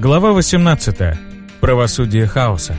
Глава 18. Правосудие хаоса.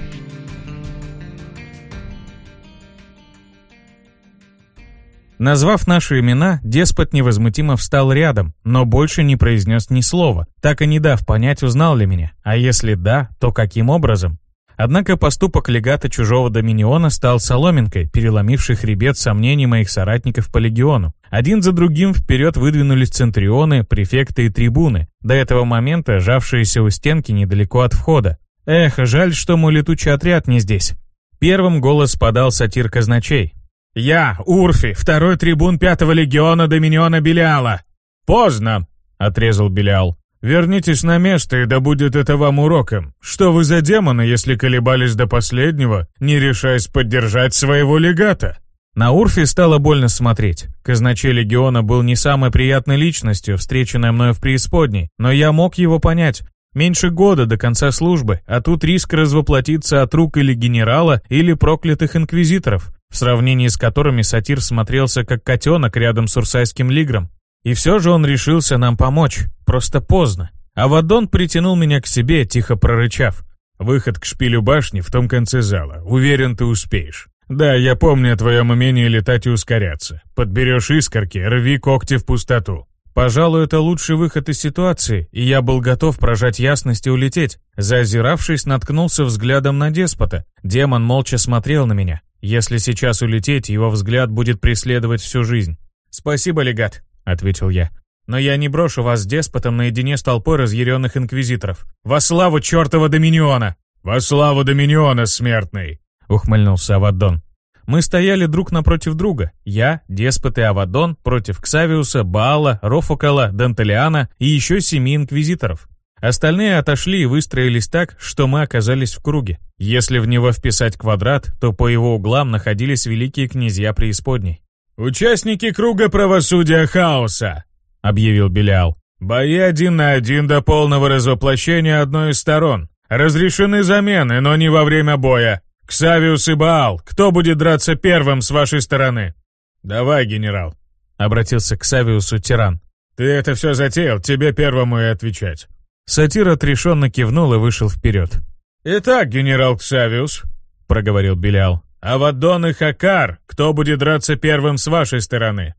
Назвав наши имена, деспот невозмутимо встал рядом, но больше не произнес ни слова, так и не дав понять, узнал ли меня, а если да, то каким образом. Однако поступок легата чужого доминиона стал соломинкой, переломившей хребет сомнений моих соратников по легиону. Один за другим вперед выдвинулись центрионы, префекты и трибуны, до этого момента жавшиеся у стенки недалеко от входа. Эх, жаль, что мой летучий отряд не здесь. Первым голос подал сатир казначей. «Я, Урфи, второй трибун пятого легиона Доминиона Белиала!» «Поздно!» — отрезал Белиал. «Вернитесь на место, и да будет это вам уроком. Что вы за демоны, если колебались до последнего, не решаясь поддержать своего легата?» На Урфи стало больно смотреть. Казначей легиона был не самой приятной личностью, встреченной мною в преисподней, но я мог его понять. Меньше года до конца службы, а тут риск развоплотиться от рук или генерала, или проклятых инквизиторов, в сравнении с которыми сатир смотрелся как котенок рядом с урсайским лигром. И все же он решился нам помочь, просто поздно. А Вадон притянул меня к себе, тихо прорычав. «Выход к шпилю башни в том конце зала. Уверен, ты успеешь. Да, я помню о твоем умении летать и ускоряться. Подберешь искорки, рви когти в пустоту. Пожалуй, это лучший выход из ситуации, и я был готов прожать ясность и улететь. Зазиравшись, наткнулся взглядом на деспота. Демон молча смотрел на меня. Если сейчас улететь, его взгляд будет преследовать всю жизнь. «Спасибо, легат», — ответил я. «Но я не брошу вас деспотом наедине с толпой разъяренных инквизиторов. Во славу чертова Доминиона!» «Во славу Доминиона, смертный!» — ухмыльнулся Авадон. Мы стояли друг напротив друга. Я, деспот и Авадон против Ксавиуса, Баала, Рофокала, Дантелиана и еще семи инквизиторов. Остальные отошли и выстроились так, что мы оказались в круге. Если в него вписать квадрат, то по его углам находились великие князья преисподней. «Участники круга правосудия хаоса!» — объявил Белиал. «Бои один на один до полного развоплощения одной из сторон. Разрешены замены, но не во время боя. «Ксавиус и Баал, кто будет драться первым с вашей стороны?» «Давай, генерал», — обратился к Ксавиусу тиран. «Ты это все затеял, тебе первому и отвечать». Сатир отрешенно кивнул и вышел вперед. «Итак, генерал Ксавиус», — проговорил Белиал, «Авадон и Хакар, кто будет драться первым с вашей стороны?»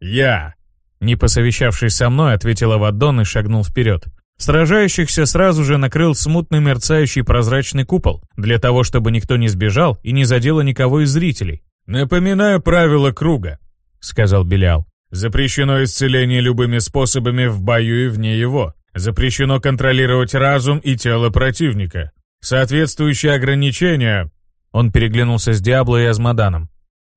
«Я», — не посовещавшись со мной, ответил Авадон и шагнул вперед. Сражающихся сразу же накрыл смутный мерцающий прозрачный купол, для того, чтобы никто не сбежал и не задело никого из зрителей. «Напоминаю правила круга», — сказал Белял. «Запрещено исцеление любыми способами в бою и вне его. Запрещено контролировать разум и тело противника. Соответствующие ограничения...» Он переглянулся с Диабло и Азмоданом.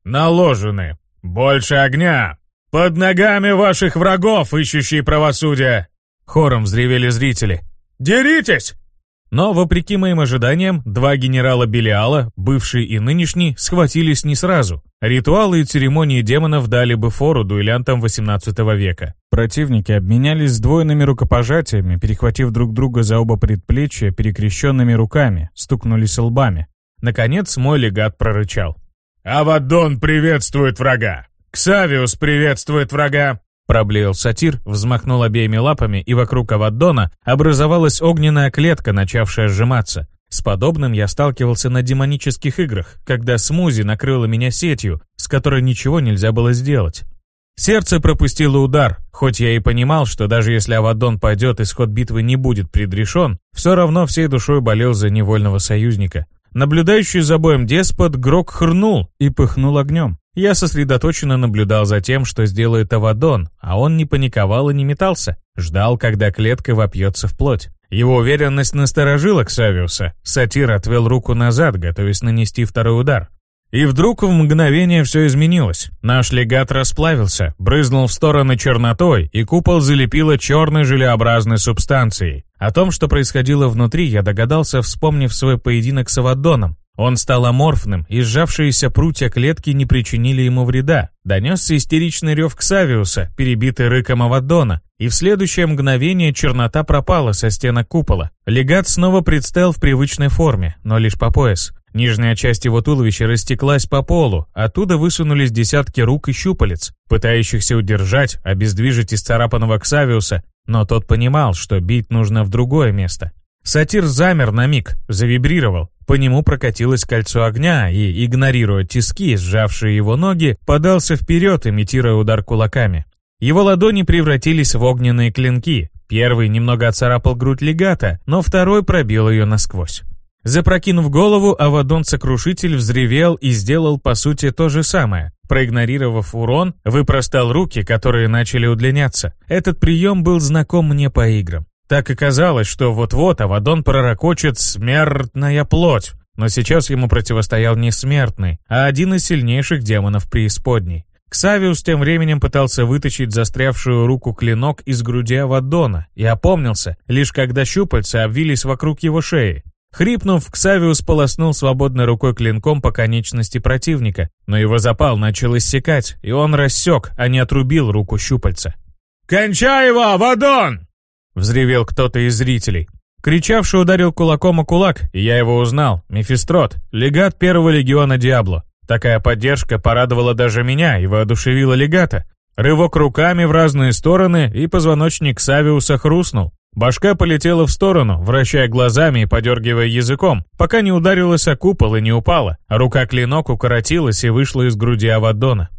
«Наложены. Больше огня! Под ногами ваших врагов, ищущие правосудия! Хором взревели зрители. «Деритесь!» Но, вопреки моим ожиданиям, два генерала Белиала, бывший и нынешний, схватились не сразу. Ритуалы и церемонии демонов дали бы фору дуэлянтам XVIII века. Противники обменялись сдвоенными рукопожатиями, перехватив друг друга за оба предплечья перекрещенными руками, стукнулись лбами. Наконец мой легат прорычал. «Авадон приветствует врага! Ксавиус приветствует врага! Проблеял сатир, взмахнул обеими лапами, и вокруг Аваддона образовалась огненная клетка, начавшая сжиматься. С подобным я сталкивался на демонических играх, когда смузи накрыла меня сетью, с которой ничего нельзя было сделать. Сердце пропустило удар, хоть я и понимал, что даже если Авадон пойдет, исход битвы не будет предрешен, все равно всей душой болел за невольного союзника. Наблюдающий за боем деспот Грок хрнул и пыхнул огнем. Я сосредоточенно наблюдал за тем, что сделает Авадон, а он не паниковал и не метался. Ждал, когда клетка вопьется в плоть. Его уверенность насторожила Ксавиуса. Сатир отвел руку назад, готовясь нанести второй удар. И вдруг в мгновение все изменилось. Наш легат расплавился, брызнул в стороны чернотой, и купол залепило черной желеобразной субстанцией. О том, что происходило внутри, я догадался, вспомнив свой поединок с Авадоном. Он стал аморфным, и сжавшиеся прутья клетки не причинили ему вреда. Донесся истеричный рев Ксавиуса, перебитый рыком Авадона, и в следующее мгновение чернота пропала со стенок купола. Легат снова предстал в привычной форме, но лишь по пояс. Нижняя часть его туловища растеклась по полу, оттуда высунулись десятки рук и щупалец, пытающихся удержать, обездвижить исцарапанного Ксавиуса, но тот понимал, что бить нужно в другое место. Сатир замер на миг, завибрировал. По нему прокатилось кольцо огня и, игнорируя тиски, сжавшие его ноги, подался вперед, имитируя удар кулаками. Его ладони превратились в огненные клинки. Первый немного оцарапал грудь легата, но второй пробил ее насквозь. Запрокинув голову, Авадон-сокрушитель взревел и сделал по сути то же самое. Проигнорировав урон, выпростал руки, которые начали удлиняться. Этот прием был знаком мне по играм. Так и казалось, что вот-вот Авадон пророкочет смертная плоть, но сейчас ему противостоял не смертный, а один из сильнейших демонов преисподней. Ксавиус тем временем пытался вытащить застрявшую руку клинок из груди Авадона и опомнился, лишь когда щупальца обвились вокруг его шеи. Хрипнув, Ксавиус полоснул свободной рукой клинком по конечности противника, но его запал начал иссякать, и он рассек, а не отрубил руку щупальца. «Кончай его, Авадон!» Взревел кто-то из зрителей. Кричавший ударил кулаком о кулак, и я его узнал. Мефистрот, легат первого легиона Диабло. Такая поддержка порадовала даже меня и воодушевила легата. Рывок руками в разные стороны, и позвоночник Савиуса хрустнул. Башка полетела в сторону, вращая глазами и подергивая языком, пока не ударилась о купол и не упала, а рука-клинок укоротилась и вышла из груди Авадона.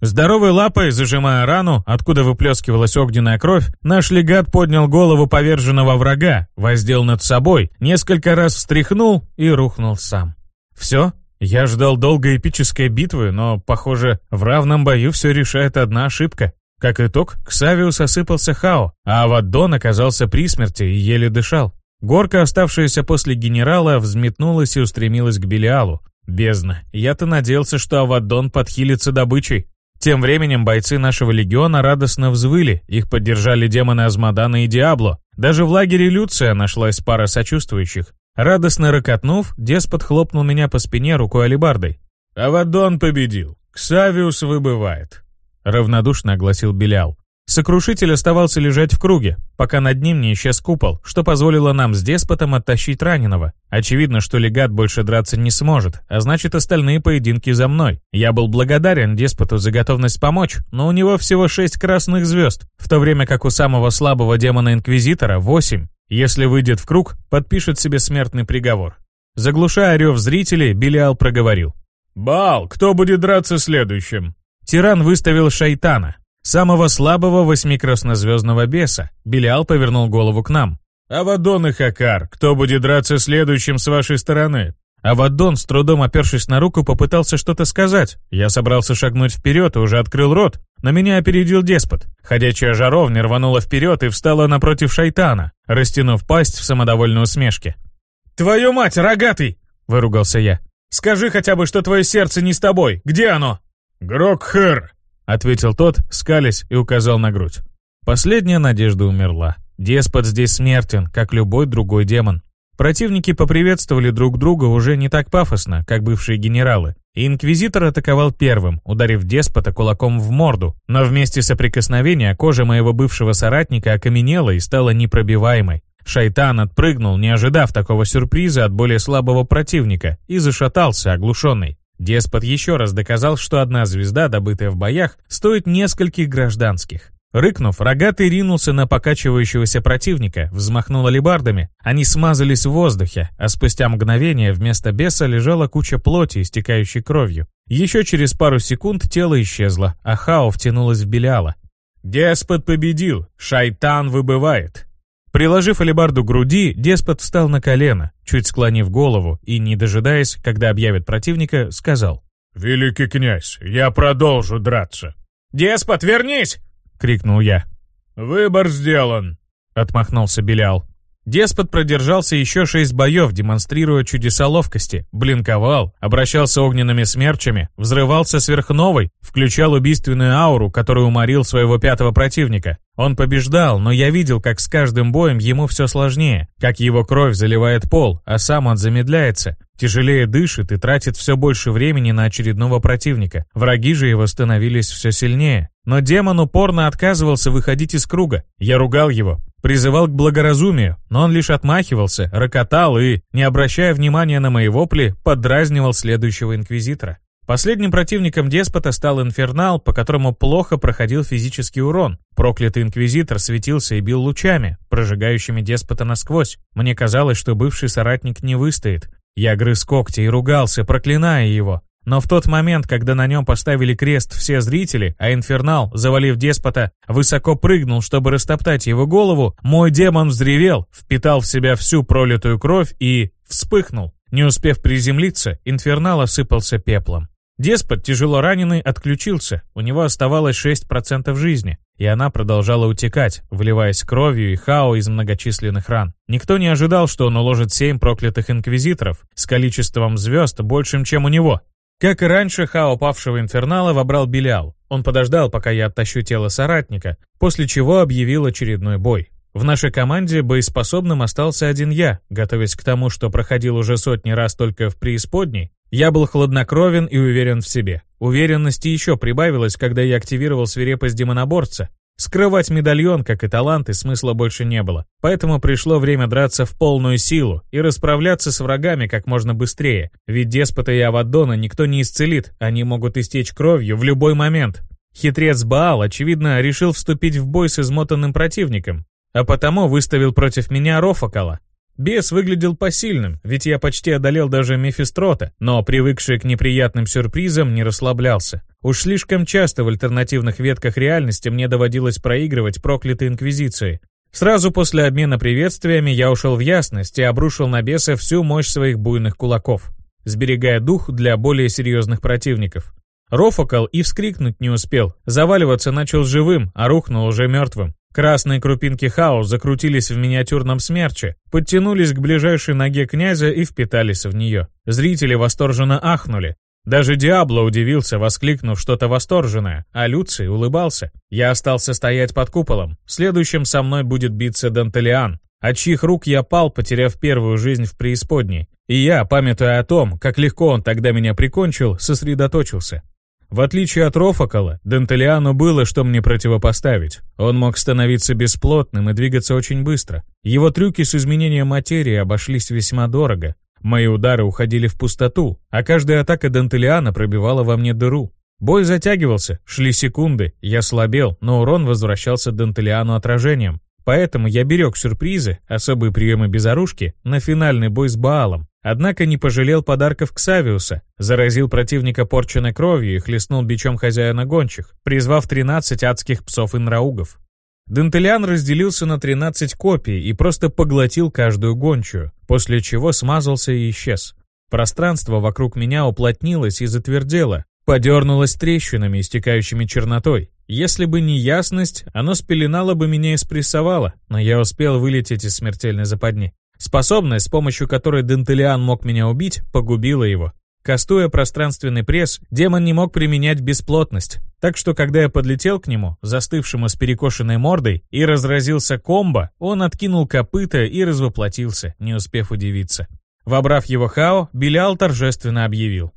Здоровой лапой, зажимая рану, откуда выплескивалась огненная кровь, наш легат поднял голову поверженного врага, воздел над собой, несколько раз встряхнул и рухнул сам. Все? Я ждал долгой эпической битвы, но, похоже, в равном бою все решает одна ошибка. Как итог, Ксавиус осыпался Хао, а Аваддон оказался при смерти и еле дышал. Горка, оставшаяся после генерала, взметнулась и устремилась к Белиалу. Бездна. Я-то надеялся, что Аваддон подхилится добычей. Тем временем бойцы нашего легиона радостно взвыли, их поддержали демоны Азмодана и Диабло. Даже в лагере Люция нашлась пара сочувствующих. Радостно ракотнув, деспот хлопнул меня по спине рукой алебардой. «Авадон победил. Ксавиус выбывает», — равнодушно огласил Белял. Сокрушитель оставался лежать в круге, пока над ним не исчез купол, что позволило нам с деспотом оттащить раненого. Очевидно, что легат больше драться не сможет, а значит остальные поединки за мной. Я был благодарен деспоту за готовность помочь, но у него всего шесть красных звезд, в то время как у самого слабого демона-инквизитора восемь. Если выйдет в круг, подпишет себе смертный приговор. Заглушая рев зрителей, Белиал проговорил. «Бал, кто будет драться следующим?» Тиран выставил шайтана, самого слабого восьмикраснозвездного беса. Белиал повернул голову к нам. «Авадон и Хакар, кто будет драться следующим с вашей стороны?» Авадон, с трудом опершись на руку, попытался что-то сказать. Я собрался шагнуть вперед и уже открыл рот, но меня опередил деспот. Ходячая жаровня рванула вперед и встала напротив шайтана, растянув пасть в самодовольной усмешке. «Твою мать, рогатый!» — выругался я. «Скажи хотя бы, что твое сердце не с тобой. Где оно?» «Грокхэр!» — ответил тот, скалясь и указал на грудь. Последняя надежда умерла. Деспот здесь смертен, как любой другой демон. Противники поприветствовали друг друга уже не так пафосно, как бывшие генералы. И инквизитор атаковал первым, ударив деспота кулаком в морду, но вместе соприкосновения кожа моего бывшего соратника окаменела и стала непробиваемой. Шайтан отпрыгнул, не ожидав такого сюрприза от более слабого противника, и зашатался, оглушенный. Деспот еще раз доказал, что одна звезда, добытая в боях, стоит нескольких гражданских. Рыкнув, рогатый ринулся на покачивающегося противника, взмахнул алебардами. Они смазались в воздухе, а спустя мгновение вместо беса лежала куча плоти, истекающей кровью. Еще через пару секунд тело исчезло, а Хао втянулась в Белиала. «Деспот победил! Шайтан выбывает!» Приложив алебарду к груди, деспот встал на колено, чуть склонив голову и, не дожидаясь, когда объявят противника, сказал. «Великий князь, я продолжу драться». «Деспот, вернись!» — крикнул я. «Выбор сделан», — отмахнулся Белял. Деспот продержался еще шесть боев, демонстрируя чудеса ловкости, блинковал, обращался огненными смерчами, взрывался сверхновой, включал убийственную ауру, которую уморил своего пятого противника. Он побеждал, но я видел, как с каждым боем ему все сложнее, как его кровь заливает пол, а сам он замедляется, тяжелее дышит и тратит все больше времени на очередного противника. Враги же его становились все сильнее. Но демон упорно отказывался выходить из круга. Я ругал его, призывал к благоразумию, но он лишь отмахивался, рокотал и, не обращая внимания на мои вопли, поддразнивал следующего инквизитора. Последним противником деспота стал Инфернал, по которому плохо проходил физический урон. Проклятый Инквизитор светился и бил лучами, прожигающими деспота насквозь. Мне казалось, что бывший соратник не выстоит. Я грыз когти и ругался, проклиная его. Но в тот момент, когда на нем поставили крест все зрители, а Инфернал, завалив деспота, высоко прыгнул, чтобы растоптать его голову, мой демон взревел, впитал в себя всю пролитую кровь и... вспыхнул. Не успев приземлиться, Инфернал осыпался пеплом. Деспот, тяжело раненый, отключился, у него оставалось 6% жизни, и она продолжала утекать, вливаясь кровью и хао из многочисленных ран. Никто не ожидал, что он уложит семь проклятых инквизиторов с количеством звезд большим, чем у него. Как и раньше, хао павшего инфернала вобрал Белял. Он подождал, пока я оттащу тело соратника, после чего объявил очередной бой. В нашей команде боеспособным остался один я, готовясь к тому, что проходил уже сотни раз только в преисподней, я был хладнокровен и уверен в себе. Уверенности еще прибавилось, когда я активировал свирепость демоноборца. Скрывать медальон, как и таланты, смысла больше не было. Поэтому пришло время драться в полную силу и расправляться с врагами как можно быстрее. Ведь деспота и Авадона никто не исцелит, они могут истечь кровью в любой момент. Хитрец Баал, очевидно, решил вступить в бой с измотанным противником, а потому выставил против меня Рофакала. Бес выглядел посильным, ведь я почти одолел даже Мефистрота, но, привыкший к неприятным сюрпризам, не расслаблялся. Уж слишком часто в альтернативных ветках реальности мне доводилось проигрывать проклятой инквизиции. Сразу после обмена приветствиями я ушел в ясность и обрушил на беса всю мощь своих буйных кулаков, сберегая дух для более серьезных противников. Рофокал и вскрикнуть не успел, заваливаться начал живым, а рухнул уже мертвым. Красные крупинки хаос закрутились в миниатюрном смерче, подтянулись к ближайшей ноге князя и впитались в нее. Зрители восторженно ахнули. Даже Диабло удивился, воскликнув что-то восторженное, а Люций улыбался. Я остался стоять под куполом. Следующим со мной будет биться Дантелиан, от чьих рук я пал, потеряв первую жизнь в преисподней. И я, памятуя о том, как легко он тогда меня прикончил, сосредоточился. В отличие от Рофакала, Дентелиану было что мне противопоставить. Он мог становиться бесплотным и двигаться очень быстро. Его трюки с изменением материи обошлись весьма дорого. Мои удары уходили в пустоту, а каждая атака Дентелиана пробивала во мне дыру. Бой затягивался, шли секунды, я слабел, но урон возвращался Дентелиану отражением. Поэтому я берег сюрпризы, особые приемы безоружки, на финальный бой с Баалом. Однако не пожалел подарков Ксавиуса, заразил противника порченной кровью и хлестнул бичом хозяина гончих, призвав 13 адских псов-инраугов. Дентелиан разделился на 13 копий и просто поглотил каждую гончую, после чего смазался и исчез. Пространство вокруг меня уплотнилось и затвердело, подернулось трещинами, истекающими чернотой. Если бы не ясность, оно спеленало бы меня и спрессовало, но я успел вылететь из смертельной западни. Способность, с помощью которой Дентелиан мог меня убить, погубила его. Кастуя пространственный пресс, демон не мог применять бесплотность. Так что, когда я подлетел к нему, застывшему с перекошенной мордой, и разразился комбо, он откинул копыта и развоплотился, не успев удивиться. Вобрав его хао, Белял торжественно объявил.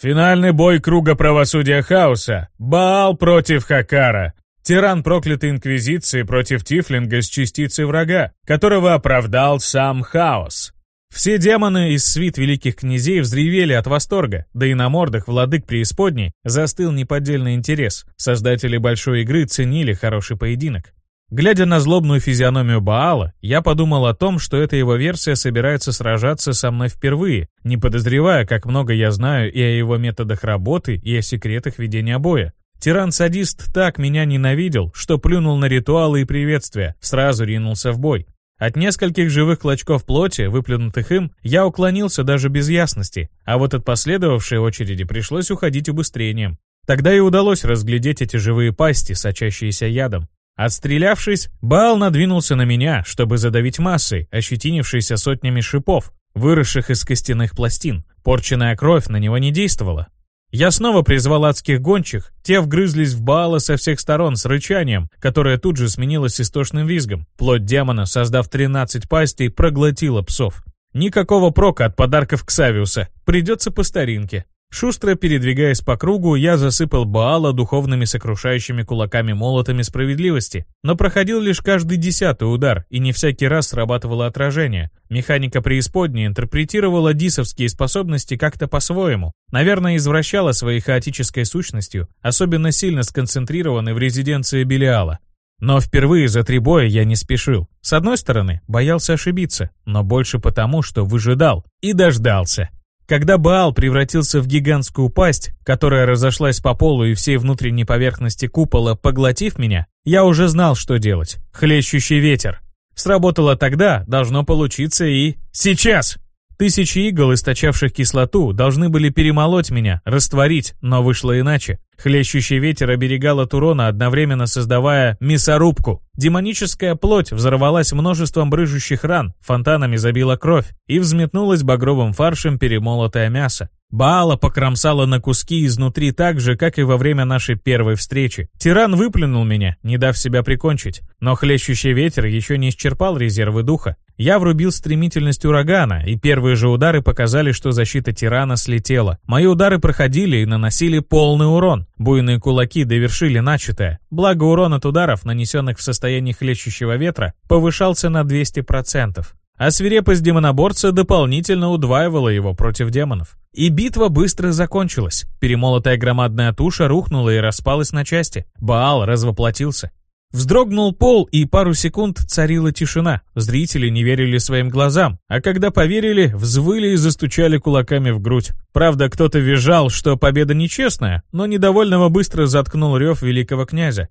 «Финальный бой круга правосудия хаоса. Баал против Хакара. Тиран проклятой инквизиции против Тифлинга с частицей врага, которого оправдал сам Хаос. Все демоны из свит великих князей взревели от восторга, да и на мордах владык преисподней застыл неподдельный интерес. Создатели большой игры ценили хороший поединок. Глядя на злобную физиономию Баала, я подумал о том, что эта его версия собирается сражаться со мной впервые, не подозревая, как много я знаю и о его методах работы, и о секретах ведения боя. Тиран-садист так меня ненавидел, что плюнул на ритуалы и приветствия, сразу ринулся в бой. От нескольких живых клочков плоти, выплюнутых им, я уклонился даже без ясности, а вот от последовавшей очереди пришлось уходить убыстрением. Тогда и удалось разглядеть эти живые пасти, сочащиеся ядом. Отстрелявшись, Баал надвинулся на меня, чтобы задавить массой, ощетинившейся сотнями шипов, выросших из костяных пластин. Порченная кровь на него не действовала, я снова призвал адских гончих, те вгрызлись в Баала со всех сторон с рычанием, которое тут же сменилось истошным визгом. Плоть демона, создав 13 пастей, проглотила псов. Никакого прока от подарков Ксавиуса, придется по старинке. Шустро передвигаясь по кругу, я засыпал Баала духовными сокрушающими кулаками-молотами справедливости, но проходил лишь каждый десятый удар, и не всякий раз срабатывало отражение. Механика преисподней интерпретировала дисовские способности как-то по-своему, наверное, извращала своей хаотической сущностью, особенно сильно сконцентрированной в резиденции Белиала. Но впервые за три боя я не спешил. С одной стороны, боялся ошибиться, но больше потому, что выжидал и дождался. Когда Баал превратился в гигантскую пасть, которая разошлась по полу и всей внутренней поверхности купола, поглотив меня, я уже знал, что делать. Хлещущий ветер. Сработало тогда, должно получиться и... Сейчас! Тысячи игл, источавших кислоту, должны были перемолоть меня, растворить, но вышло иначе. Хлещущий ветер оберегал от урона, одновременно создавая мясорубку. Демоническая плоть взорвалась множеством брыжущих ран, фонтанами забила кровь и взметнулась багровым фаршем перемолотое мясо. Баала покромсала на куски изнутри так же, как и во время нашей первой встречи. Тиран выплюнул меня, не дав себя прикончить. Но хлещущий ветер еще не исчерпал резервы духа. Я врубил стремительность урагана, и первые же удары показали, что защита тирана слетела. Мои удары проходили и наносили полный урон. Буйные кулаки довершили начатое. Благо урон от ударов, нанесенных в состоянии хлещущего ветра, повышался на 200%. А свирепость демоноборца дополнительно удваивала его против демонов. И битва быстро закончилась. Перемолотая громадная туша рухнула и распалась на части. Баал развоплотился. Вздрогнул пол, и пару секунд царила тишина. Зрители не верили своим глазам, а когда поверили, взвыли и застучали кулаками в грудь. Правда, кто-то визжал, что победа нечестная, но недовольного быстро заткнул рев великого князя.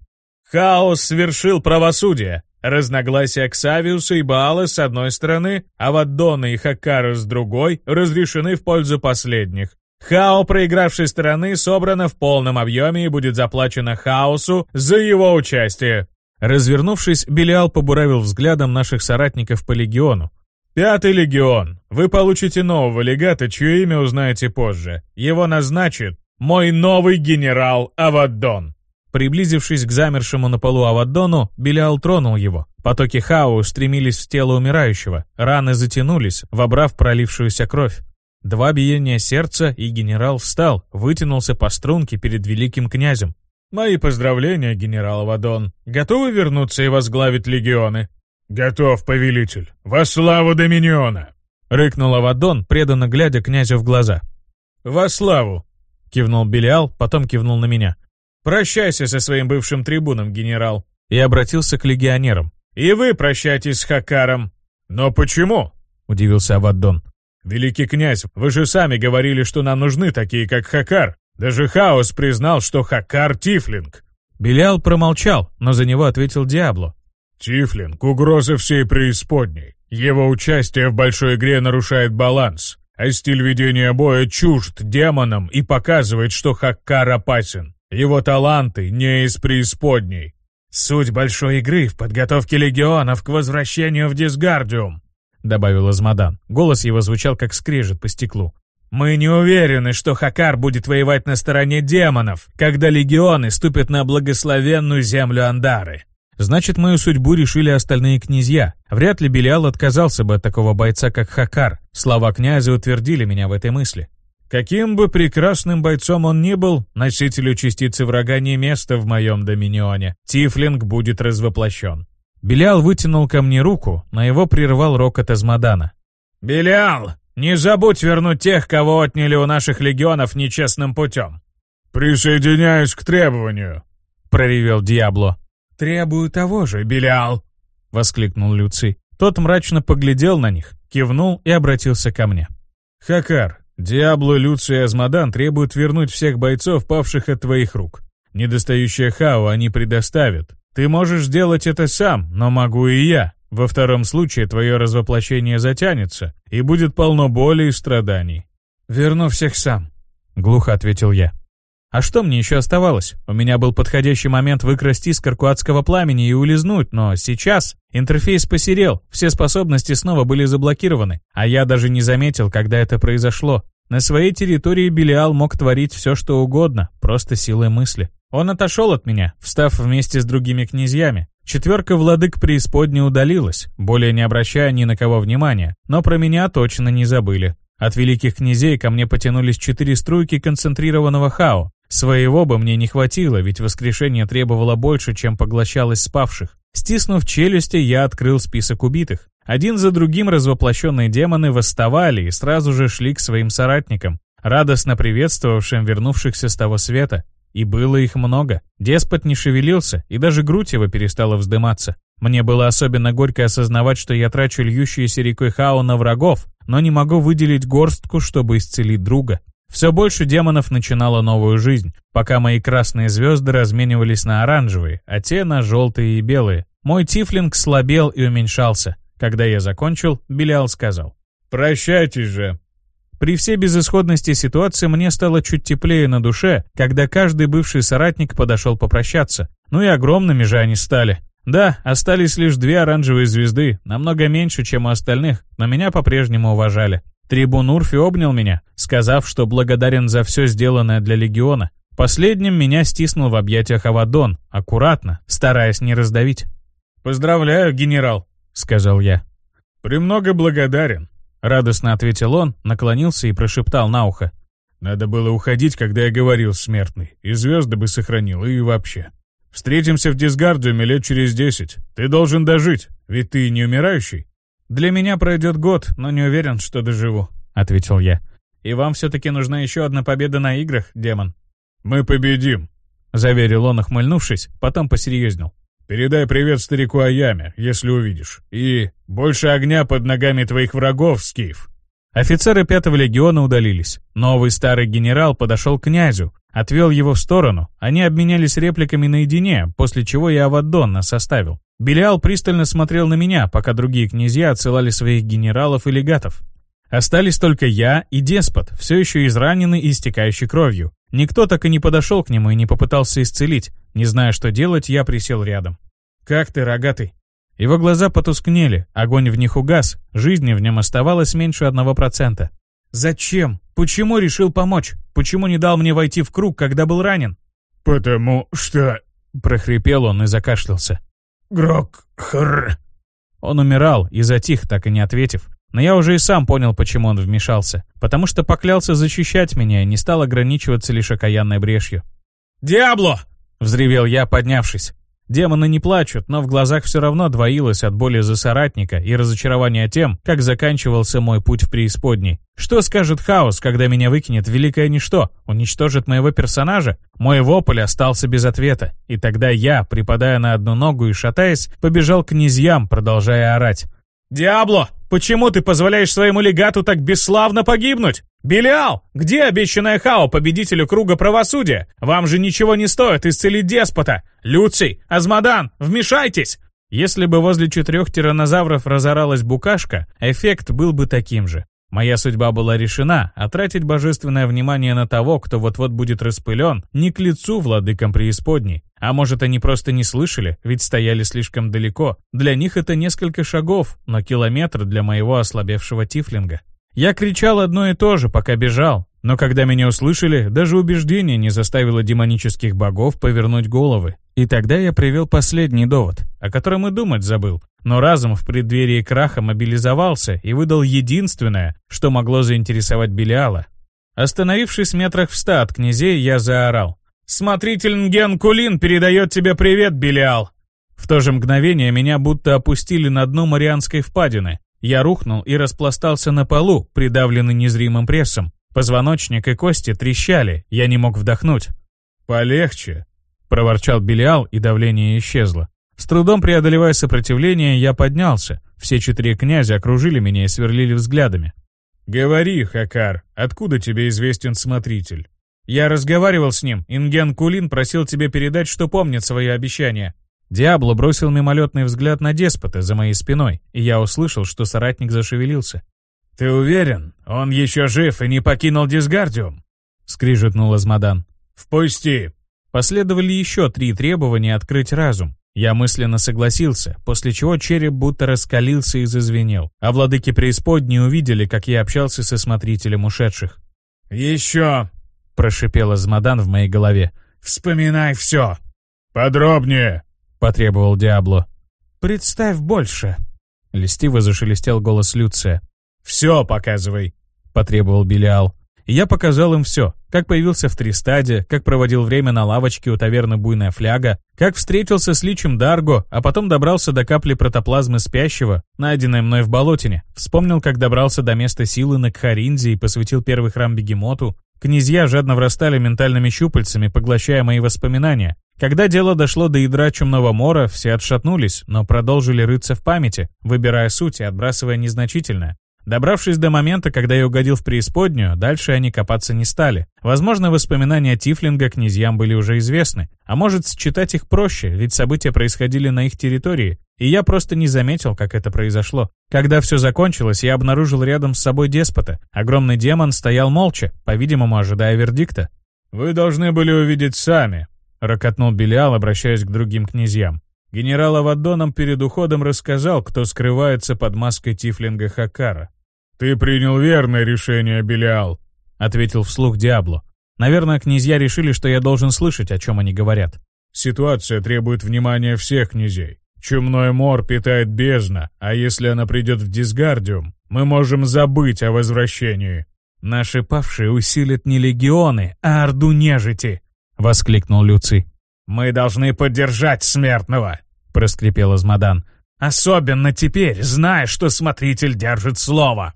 Хаос свершил правосудие. Разногласия Ксавиуса и Баала с одной стороны, а Ваддона и Хакара с другой разрешены в пользу последних. Хао проигравшей стороны собрано в полном объеме и будет заплачено Хаосу за его участие. Развернувшись, Белиал побуравил взглядом наших соратников по легиону. «Пятый легион. Вы получите нового легата, чье имя узнаете позже. Его назначит мой новый генерал Аваддон». Приблизившись к замершему на полу Аваддону, Белиал тронул его. Потоки Хао устремились в тело умирающего. Раны затянулись, вобрав пролившуюся кровь. Два биения сердца, и генерал встал, вытянулся по струнке перед великим князем. «Мои поздравления, генерал Авадон. Готовы вернуться и возглавить легионы?» «Готов, повелитель. Во славу Доминиона!» — рыкнул Авадон, преданно глядя князю в глаза. «Во славу!» — кивнул Белиал, потом кивнул на меня. «Прощайся со своим бывшим трибуном, генерал!» И обратился к легионерам. «И вы прощайтесь с Хакаром!» «Но почему?» — удивился Авадон. «Великий князь, вы же сами говорили, что нам нужны такие, как Хакар. Даже Хаос признал, что Хакар — Тифлинг». Белиал промолчал, но за него ответил Диабло. «Тифлинг — угроза всей преисподней. Его участие в большой игре нарушает баланс, а стиль ведения боя чужд демонам и показывает, что Хаккар опасен. Его таланты не из преисподней. Суть большой игры в подготовке легионов к возвращению в Дисгардиум, добавил Азмадан. Голос его звучал как скрежет по стеклу. Мы не уверены, что Хакар будет воевать на стороне демонов, когда легионы ступят на благословенную землю Андары. Значит, мою судьбу решили остальные князья. Вряд ли Белиал отказался бы от такого бойца, как Хакар. Слова князя утвердили меня в этой мысли. Каким бы прекрасным бойцом он ни был, носителю частицы врага не место в моем доминионе. Тифлинг будет развоплощен. Белиал вытянул ко мне руку, но его прервал рокот Азмадана. «Белиал, не забудь вернуть тех, кого отняли у наших легионов нечестным путем». «Присоединяюсь к требованию», — проревел Диабло. «Требую того же, Белиал», — воскликнул Люций. Тот мрачно поглядел на них, кивнул и обратился ко мне. «Хакар, Диабло, Люций и Азмодан требуют вернуть всех бойцов, павших от твоих рук. Недостающее Хао они предоставят. Ты можешь сделать это сам, но могу и я. Во втором случае твое развоплощение затянется, и будет полно боли и страданий. «Верну всех сам», — глухо ответил я. А что мне еще оставалось? У меня был подходящий момент выкрасть искорку адского пламени и улизнуть, но сейчас интерфейс посерел, все способности снова были заблокированы, а я даже не заметил, когда это произошло. На своей территории Белиал мог творить все, что угодно, просто силой мысли. Он отошел от меня, встав вместе с другими князьями. Четверка владык преисподней удалилась, более не обращая ни на кого внимания, но про меня точно не забыли. От великих князей ко мне потянулись четыре струйки концентрированного хао. Своего бы мне не хватило, ведь воскрешение требовало больше, чем поглощалось спавших. Стиснув челюсти, я открыл список убитых. Один за другим развоплощенные демоны восставали и сразу же шли к своим соратникам, радостно приветствовавшим вернувшихся с того света. И было их много. Деспот не шевелился, и даже грудь его перестала вздыматься. Мне было особенно горько осознавать, что я трачу льющуюся рекой Хао на врагов, но не могу выделить горстку, чтобы исцелить друга. Все больше демонов начинало новую жизнь, пока мои красные звезды разменивались на оранжевые, а те на желтые и белые. Мой тифлинг слабел и уменьшался. Когда я закончил, Белиал сказал. «Прощайтесь же». При всей безысходности ситуации мне стало чуть теплее на душе, когда каждый бывший соратник подошел попрощаться. Ну и огромными же они стали. Да, остались лишь две оранжевые звезды, намного меньше, чем у остальных, но меня по-прежнему уважали. Трибун Урфи обнял меня, сказав, что благодарен за все сделанное для Легиона. Последним меня стиснул в объятиях Авадон, аккуратно, стараясь не раздавить. «Поздравляю, генерал», — сказал я. «Премного благодарен», — радостно ответил он, наклонился и прошептал на ухо. «Надо было уходить, когда я говорил смертный, и звезды бы сохранил, и вообще. Встретимся в Дисгардиуме лет через десять. Ты должен дожить, ведь ты не умирающий». «Для меня пройдет год, но не уверен, что доживу», — ответил я. «И вам все-таки нужна еще одна победа на играх, демон?» «Мы победим», — заверил он, охмыльнувшись, потом посерьезнел. Передай привет старику Аяме, если увидишь. И больше огня под ногами твоих врагов, Скиф. Офицеры пятого легиона удалились. Новый старый генерал подошел к князю, отвел его в сторону. Они обменялись репликами наедине, после чего я Аваддон составил. Белиал пристально смотрел на меня, пока другие князья отсылали своих генералов и легатов. Остались только я и деспот, все еще израненный и истекающий кровью. Никто так и не подошел к нему и не попытался исцелить. Не зная, что делать, я присел рядом. «Как ты, рогатый?» Его глаза потускнели, огонь в них угас, жизни в нем оставалось меньше одного процента. «Зачем? Почему решил помочь? Почему не дал мне войти в круг, когда был ранен?» «Потому что...» — прохрипел он и закашлялся. «Грок... хр...» Он умирал и затих, так и не ответив. Но я уже и сам понял, почему он вмешался. Потому что поклялся защищать меня и не стал ограничиваться лишь окаянной брешью. «Диабло!» — взревел я, поднявшись. Демоны не плачут, но в глазах все равно двоилось от боли за соратника и разочарования тем, как заканчивался мой путь в преисподней. Что скажет хаос, когда меня выкинет великое ничто, уничтожит моего персонажа? Мой вопль остался без ответа, и тогда я, припадая на одну ногу и шатаясь, побежал к князьям, продолжая орать. «Диабло, почему ты позволяешь своему легату так бесславно погибнуть? Белиал, где обещанная Хао, победителю круга правосудия? Вам же ничего не стоит исцелить деспота. Люций, Азмодан, вмешайтесь!» Если бы возле четырех тиранозавров разоралась букашка, эффект был бы таким же. Моя судьба была решена, а тратить божественное внимание на того, кто вот-вот будет распылен, не к лицу владыкам преисподней. А может, они просто не слышали, ведь стояли слишком далеко. Для них это несколько шагов, но километр для моего ослабевшего тифлинга. Я кричал одно и то же, пока бежал. Но когда меня услышали, даже убеждение не заставило демонических богов повернуть головы. И тогда я привел последний довод, о котором и думать забыл. Но разум в преддверии краха мобилизовался и выдал единственное, что могло заинтересовать Белиала. Остановившись метрах в ста от князей, я заорал. «Смотритель Нген Кулин передает тебе привет, Белиал!» В то же мгновение меня будто опустили на дно Марианской впадины. Я рухнул и распластался на полу, придавленный незримым прессом. Позвоночник и кости трещали, я не мог вдохнуть. «Полегче», — проворчал Белиал, и давление исчезло. С трудом преодолевая сопротивление, я поднялся. Все четыре князя окружили меня и сверлили взглядами. «Говори, Хакар, откуда тебе известен смотритель?» «Я разговаривал с ним. Инген Кулин просил тебе передать, что помнит свое обещание». Диабло бросил мимолетный взгляд на деспота за моей спиной, и я услышал, что соратник зашевелился. «Ты уверен? Он еще жив и не покинул Дисгардиум?» — скрижетнул Азмодан. «Впусти!» Последовали еще три требования открыть разум. Я мысленно согласился, после чего череп будто раскалился и зазвенел, а владыки преисподней увидели, как я общался со смотрителем ушедших. «Еще!» — прошипел Азмодан в моей голове. «Вспоминай все!» «Подробнее!» — потребовал Диабло. «Представь больше!» — льстиво зашелестел голос Люция. «Все показывай!» —— потребовал Белиал. Я показал им все, как появился в Тристаде, как проводил время на лавочке у таверны «Буйная фляга», как встретился с личем Дарго, а потом добрался до капли протоплазмы спящего, найденной мной в болотине, вспомнил, как добрался до места силы на Кхаринзе и посвятил первый храм Бегемоту. Князья жадно врастали ментальными щупальцами, поглощая мои воспоминания. Когда дело дошло до ядра Чумного Мора, все отшатнулись, но продолжили рыться в памяти, выбирая суть и отбрасывая незначительное. Добравшись до момента, когда я угодил в преисподнюю, дальше они копаться не стали. Возможно, воспоминания Тифлинга князьям были уже известны. А может, считать их проще, ведь события происходили на их территории. И я просто не заметил, как это произошло. Когда все закончилось, я обнаружил рядом с собой деспота. Огромный демон стоял молча, по-видимому, ожидая вердикта. «Вы должны были увидеть сами», — ракотнул Белиал, обращаясь к другим князьям. Генерал Авадоном перед уходом рассказал, кто скрывается под маской Тифлинга Хакара. «Ты принял верное решение, Белиал», — ответил вслух Диабло. Наверное, князья решили, что я должен слышать, о чем они говорят. «Ситуация требует внимания всех князей. Чумной мор питает бездна, а если она придет в Дисгардиум, мы можем забыть о возвращении». «Наши павшие усилят не легионы, а орду нежити!» — воскликнул Люций. «Мы должны поддержать смертного!» — проскрипел Азмодан. «Особенно теперь, зная, что смотритель держит слово!»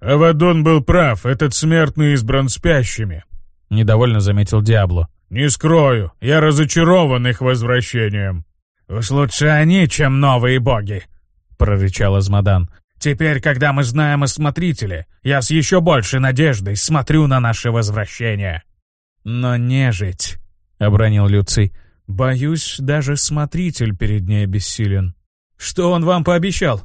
«Авадон был прав, этот смертный избран спящими», — недовольно заметил Диабло. «Не скрою, я разочарован их возвращением». «Уж лучше они, чем новые боги», — прорычал Азмодан. «Теперь, когда мы знаем о Смотрителе, я с еще большей надеждой смотрю на наше возвращение». «Но нежить», — обронил Люций, — «боюсь, даже Смотритель перед ней бессилен». «Что он вам пообещал?»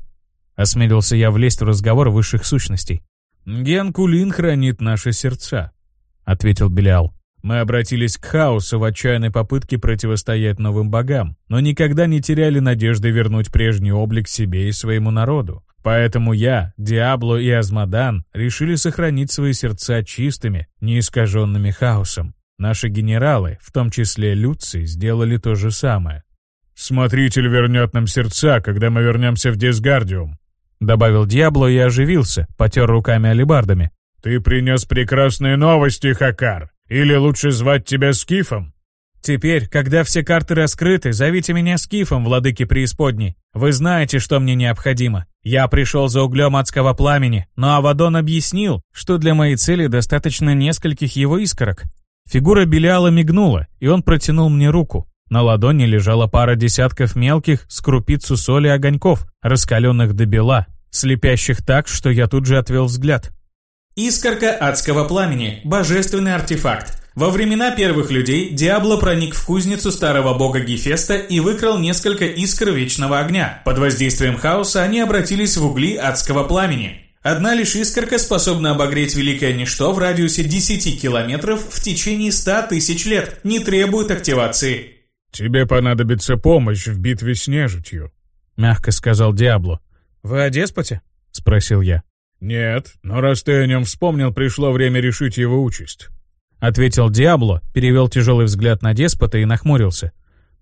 Осмелился я влезть в разговор высших сущностей. «Ген Кулин хранит наши сердца», — ответил Белиал. «Мы обратились к хаосу в отчаянной попытке противостоять новым богам, но никогда не теряли надежды вернуть прежний облик себе и своему народу. Поэтому я, Диабло и Азмодан решили сохранить свои сердца чистыми, не искаженными хаосом. Наши генералы, в том числе Люций, сделали то же самое. «Смотритель вернет нам сердца, когда мы вернемся в Дисгардиум», Добавил Диабло и оживился, потер руками алебардами. «Ты принес прекрасные новости, Хакар. Или лучше звать тебя Скифом?» «Теперь, когда все карты раскрыты, зовите меня Скифом, владыки преисподней. Вы знаете, что мне необходимо. Я пришел за углем адского пламени, но Авадон объяснил, что для моей цели достаточно нескольких его искорок». Фигура Белиала мигнула, и он протянул мне руку. На ладони лежала пара десятков мелких с крупицу соли огоньков, раскаленных до бела, слепящих так, что я тут же отвел взгляд. Искорка адского пламени. Божественный артефакт. Во времена первых людей Диабло проник в кузницу старого бога Гефеста и выкрал несколько искр вечного огня. Под воздействием хаоса они обратились в угли адского пламени. Одна лишь искорка способна обогреть великое ничто в радиусе 10 километров в течение 100 тысяч лет, не требует активации. «Тебе понадобится помощь в битве с нежитью», — мягко сказал Диабло. «Вы о деспоте?» — спросил я. «Нет, но раз ты о нем вспомнил, пришло время решить его участь», — ответил Диабло, перевел тяжелый взгляд на деспота и нахмурился.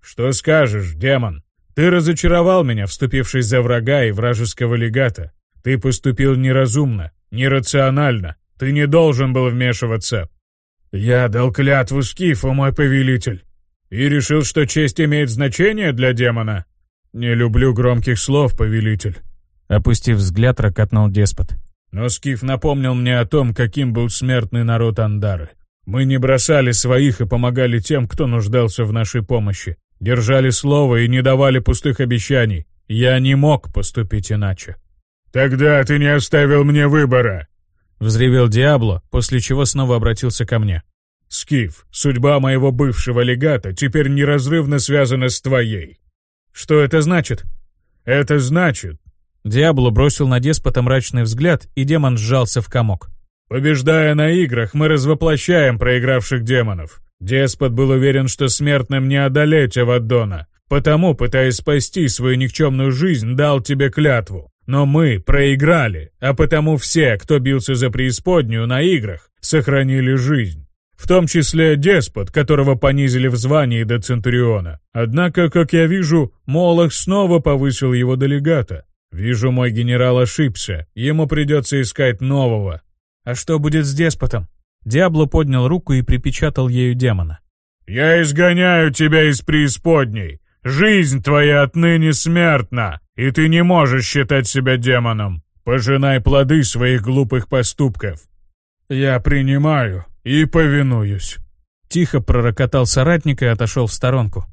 «Что скажешь, демон? Ты разочаровал меня, вступившись за врага и вражеского легата. Ты поступил неразумно, нерационально. Ты не должен был вмешиваться». «Я дал клятву Скифу, мой повелитель», и решил, что честь имеет значение для демона? Не люблю громких слов, повелитель. Опустив взгляд, ракотнул деспот. Но Скиф напомнил мне о том, каким был смертный народ Андары. Мы не бросали своих и помогали тем, кто нуждался в нашей помощи. Держали слово и не давали пустых обещаний. Я не мог поступить иначе. «Тогда ты не оставил мне выбора!» Взревел Диабло, после чего снова обратился ко мне. Скиф, судьба моего бывшего легата теперь неразрывно связана с твоей. Что это значит? Это значит... Диабло бросил на деспота мрачный взгляд, и демон сжался в комок. Побеждая на играх, мы развоплощаем проигравших демонов. Деспот был уверен, что смертным не одолеть Аваддона, потому, пытаясь спасти свою никчемную жизнь, дал тебе клятву. Но мы проиграли, а потому все, кто бился за преисподнюю на играх, сохранили жизнь в том числе деспот, которого понизили в звании до Центуриона. Однако, как я вижу, Молох снова повысил его до легата. Вижу, мой генерал ошибся, ему придется искать нового. А что будет с деспотом? Диабло поднял руку и припечатал ею демона. «Я изгоняю тебя из преисподней. Жизнь твоя отныне смертна, и ты не можешь считать себя демоном. Пожинай плоды своих глупых поступков. Я принимаю и повинуюсь». Тихо пророкотал соратник и отошел в сторонку.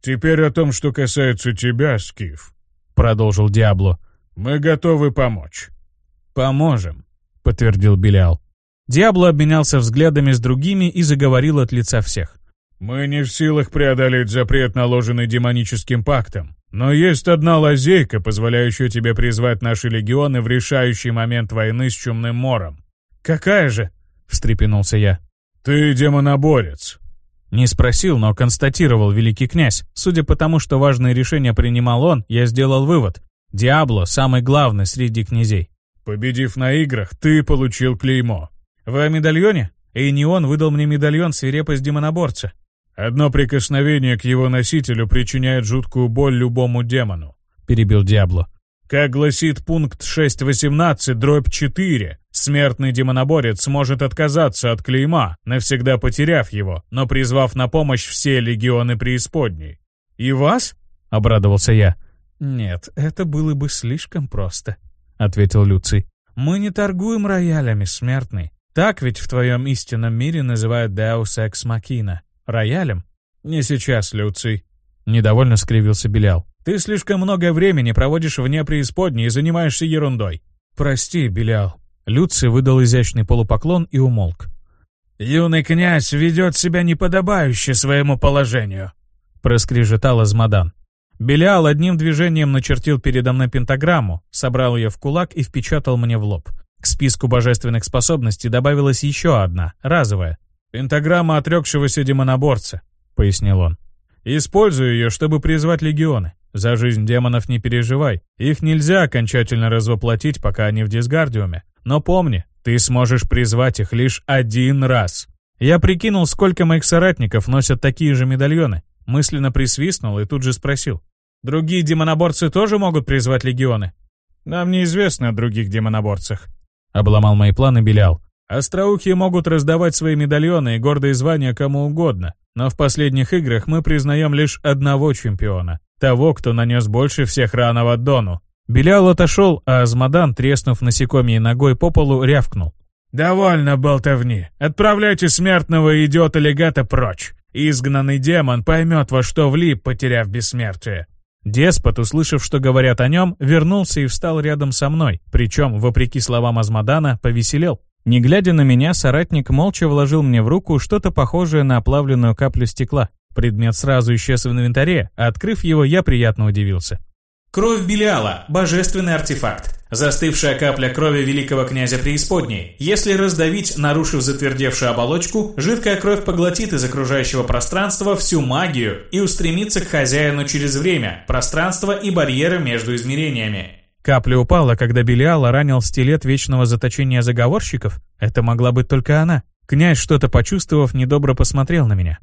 «Теперь о том, что касается тебя, Скиф», — продолжил Диабло. «Мы готовы помочь». «Поможем», — подтвердил Белиал. Диабло обменялся взглядами с другими и заговорил от лица всех. «Мы не в силах преодолеть запрет, наложенный демоническим пактом. Но есть одна лазейка, позволяющая тебе призвать наши легионы в решающий момент войны с Чумным Мором». «Какая же?» — встрепенулся я. «Ты демоноборец». Не спросил, но констатировал великий князь. Судя по тому, что важные решения принимал он, я сделал вывод. Диабло — самый главный среди князей. «Победив на играх, ты получил клеймо». «Вы о медальоне?» И не он выдал мне медальон свирепость демоноборца. Одно прикосновение к его носителю причиняет жуткую боль любому демону», — перебил Диабло. «Как гласит пункт 6.18, дробь 4, смертный демоноборец может отказаться от клейма, навсегда потеряв его, но призвав на помощь все легионы преисподней». «И вас?» — обрадовался я. «Нет, это было бы слишком просто», — ответил Люций. «Мы не торгуем роялями, смертный. Так ведь в твоем истинном мире называют Deus Ex Machina. Роялем? Не сейчас, Люций. Недовольно скривился Белял. Ты слишком много времени проводишь вне преисподней и занимаешься ерундой. Прости, Белял. Люций выдал изящный полупоклон и умолк. «Юный князь ведет себя неподобающе своему положению», — проскрежетал Азмадан. Белиал одним движением начертил передо мной пентаграмму, собрал ее в кулак и впечатал мне в лоб. К списку божественных способностей добавилась еще одна, разовая, «Пентаграмма отрекшегося демоноборца», — пояснил он. «Использую ее, чтобы призвать легионы. За жизнь демонов не переживай. Их нельзя окончательно развоплотить, пока они в дисгардиуме. Но помни, ты сможешь призвать их лишь один раз». Я прикинул, сколько моих соратников носят такие же медальоны. Мысленно присвистнул и тут же спросил. «Другие демоноборцы тоже могут призвать легионы?» «Нам неизвестно о других демоноборцах», — обломал мои планы Белял. Остроухие могут раздавать свои медальоны и гордые звания кому угодно, но в последних играх мы признаем лишь одного чемпиона, того, кто нанес больше всех ранов Дону. Белял отошел, а Азмадан, треснув насекомьей ногой по полу, рявкнул. «Довольно болтовни. Отправляйте смертного идиота-легата прочь. Изгнанный демон поймет, во что влип, потеряв бессмертие». Деспот, услышав, что говорят о нем, вернулся и встал рядом со мной, причем, вопреки словам Азмадана, повеселел. Не глядя на меня, соратник молча вложил мне в руку что-то похожее на оплавленную каплю стекла. Предмет сразу исчез в инвентаре, а открыв его, я приятно удивился. Кровь Белиала – божественный артефакт. Застывшая капля крови великого князя преисподней. Если раздавить, нарушив затвердевшую оболочку, жидкая кровь поглотит из окружающего пространства всю магию и устремится к хозяину через время, пространство и барьеры между измерениями. Капля упала, когда Белиала ранил стилет вечного заточения заговорщиков? Это могла быть только она. Князь, что-то почувствовав, недобро посмотрел на меня.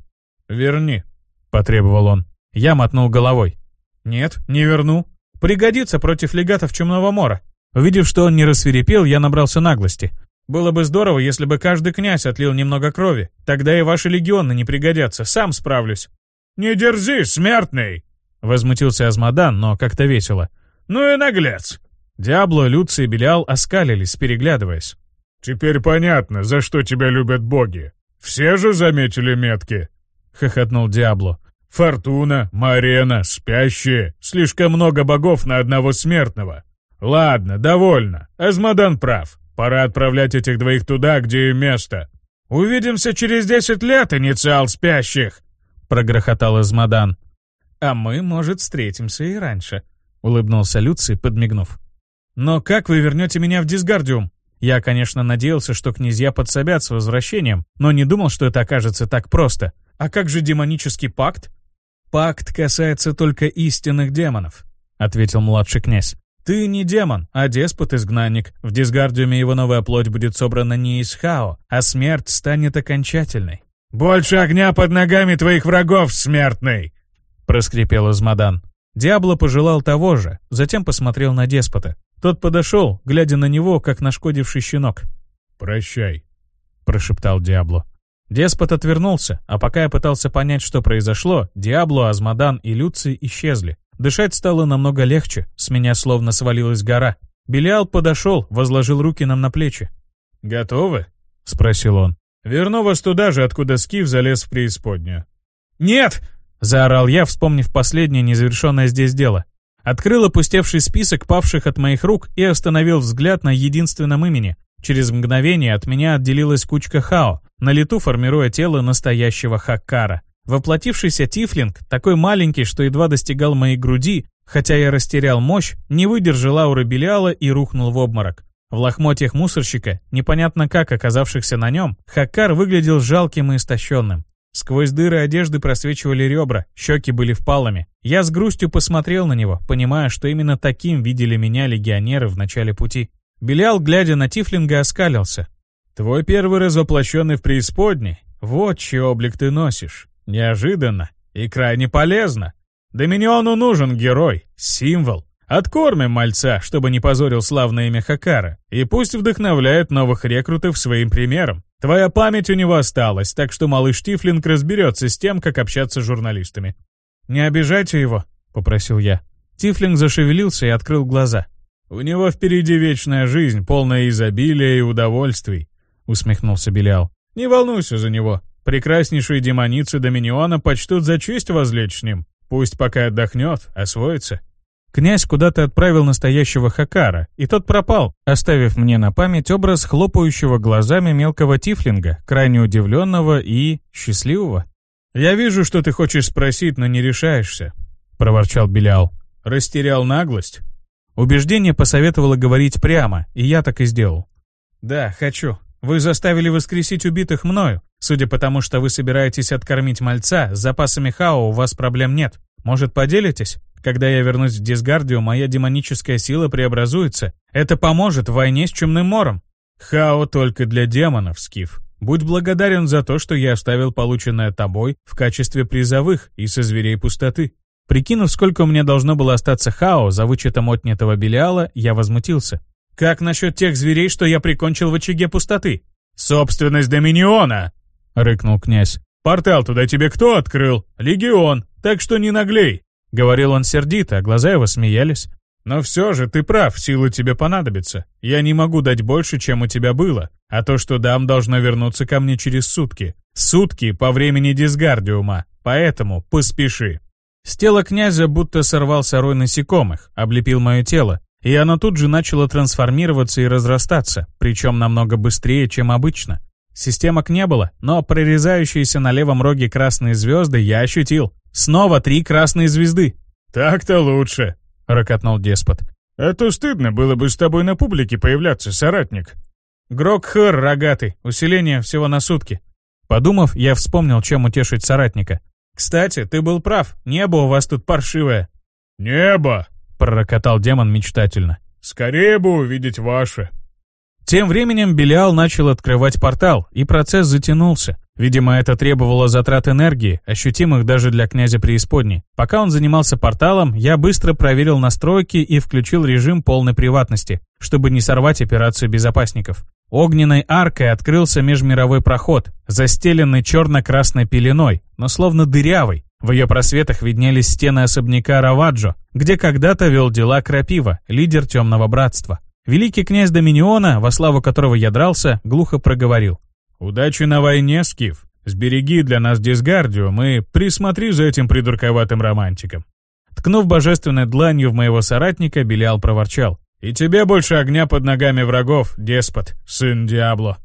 «Верни», — потребовал он. Я мотнул головой. «Нет, не верну. Пригодится против легатов Чумного Мора». Увидев, что он не рассверепел, я набрался наглости. «Было бы здорово, если бы каждый князь отлил немного крови. Тогда и ваши легионы не пригодятся. Сам справлюсь». «Не дерзи, смертный!» Возмутился Азмадан, но как-то весело. «Ну и наглец!» Диабло, Люций и Белиал оскалились, переглядываясь. «Теперь понятно, за что тебя любят боги. Все же заметили метки?» — хохотнул Диабло. «Фортуна, Марена, спящие. Слишком много богов на одного смертного. Ладно, довольно. Азмодан прав. Пора отправлять этих двоих туда, где им место. Увидимся через десять лет, инициал спящих!» — прогрохотал Азмодан. «А мы, может, встретимся и раньше», улыбнулся Люций, подмигнув. «Но как вы вернете меня в Дисгардиум? Я, конечно, надеялся, что князья подсобят с возвращением, но не думал, что это окажется так просто. А как же демонический пакт?» «Пакт касается только истинных демонов», — ответил младший князь. «Ты не демон, а деспот-изгнанник. В Дисгардиуме его новая плоть будет собрана не из Хао, а смерть станет окончательной». «Больше огня под ногами твоих врагов, смертный!» — проскрипел Измадан. Диабло пожелал того же, затем посмотрел на деспота. Тот подошел, глядя на него, как нашкодивший щенок. Прощай», — прошептал Диабло. Деспот отвернулся, а пока я пытался понять, что произошло, Диабло, Азмодан и Люций исчезли. Дышать стало намного легче, с меня словно свалилась гора. Белиал подошел, возложил руки нам на плечи. «Готовы?» — спросил он. «Верну вас туда же, откуда Скиф залез в преисподнюю». «Нет!» — заорал я, вспомнив последнее незавершенное здесь дело. Открыл опустевший список павших от моих рук и остановил взгляд на единственном имени. Через мгновение от меня отделилась кучка Хао, на лету формируя тело настоящего Хаккара. Воплотившийся Тифлинг, такой маленький, что едва достигал моей груди, хотя я растерял мощь, не выдержал ауры Белиала и рухнул в обморок. В лохмотьях мусорщика, непонятно как оказавшихся на нем, Хаккар выглядел жалким и истощенным. Сквозь дыры одежды просвечивали ребра, щеки были впалыми. Я с грустью посмотрел на него, понимая, что именно таким видели меня легионеры в начале пути. Белиал, глядя на Тифлинга, оскалился. «Твой первый раз воплощенный в преисподней. Вот чей облик ты носишь. Неожиданно и крайне полезно. Доминиону нужен герой, символ. Откормим мальца, чтобы не позорил славное имя Хакара, и пусть вдохновляет новых рекрутов своим примером. Твоя память у него осталась, так что малыш Тифлинг разберется с тем, как общаться с журналистами». «Не обижайте его», — попросил я. Тифлинг зашевелился и открыл глаза. «У него впереди вечная жизнь, полная изобилия и удовольствий», — усмехнулся Белиал. «Не волнуйся за него. Прекраснейшие демоницы Доминиона почтут за честь возлечь с ним. Пусть пока отдохнет, освоится». Князь куда-то отправил настоящего Хакара, и тот пропал, оставив мне на память образ хлопающего глазами мелкого тифлинга, крайне удивленного и счастливого. «Я вижу, что ты хочешь спросить, но не решаешься», — проворчал Белял. «Растерял наглость?» Убеждение посоветовало говорить прямо, и я так и сделал. «Да, хочу. Вы заставили воскресить убитых мною. Судя по тому, что вы собираетесь откормить мальца, с запасами Хао у вас проблем нет. Может, поделитесь? Когда я вернусь в Дисгардию, моя демоническая сила преобразуется. Это поможет в войне с Чумным Мором. Хао только для демонов, Скиф. Будь благодарен за то, что я оставил полученное тобой в качестве призовых и со зверей пустоты. Прикинув, сколько меня должно было остаться хао за вычетом отнятого Белиала, я возмутился. «Как насчет тех зверей, что я прикончил в очаге пустоты?» «Собственность Доминиона!» — рыкнул князь. «Портал туда тебе кто открыл? Легион, так что не наглей!» Говорил он сердито, а глаза его смеялись. «Но все же ты прав, силы тебе понадобятся. Я не могу дать больше, чем у тебя было, а то, что дам, должно вернуться ко мне через сутки. Сутки по времени дисгардиума, поэтому поспеши». С тела князя будто сорвался рой насекомых, облепил мое тело, и оно тут же начало трансформироваться и разрастаться, причем намного быстрее, чем обычно. Системок не было, но прорезающиеся на левом роге красные звезды я ощутил. Снова три красные звезды. «Так-то лучше», — рокотнул деспот. «А то стыдно было бы с тобой на публике появляться, соратник». Грокхэр рогатый, усиление всего на сутки. Подумав, я вспомнил, чем утешить соратника. «Кстати, ты был прав, небо у вас тут паршивое». «Небо!» — пророкотал демон мечтательно. «Скорее бы увидеть ваше». Тем временем Белиал начал открывать портал, и процесс затянулся. Видимо, это требовало затрат энергии, ощутимых даже для князя преисподней. Пока он занимался порталом, я быстро проверил настройки и включил режим полной приватности, чтобы не сорвать операцию безопасников. Огненной аркой открылся межмировой проход, застеленный черно-красной пеленой, но словно дырявый. В ее просветах виднелись стены особняка Раваджо, где когда-то вел дела Крапива, лидер Темного Братства. Великий князь Доминиона, во славу которого я дрался, глухо проговорил. «Удачи на войне, Скиф. Сбереги для нас Дисгардиум и присмотри за этим придурковатым романтиком». Ткнув божественной дланью в моего соратника, Белиал проворчал. «И тебе больше огня под ногами врагов, деспот, сын Диабло».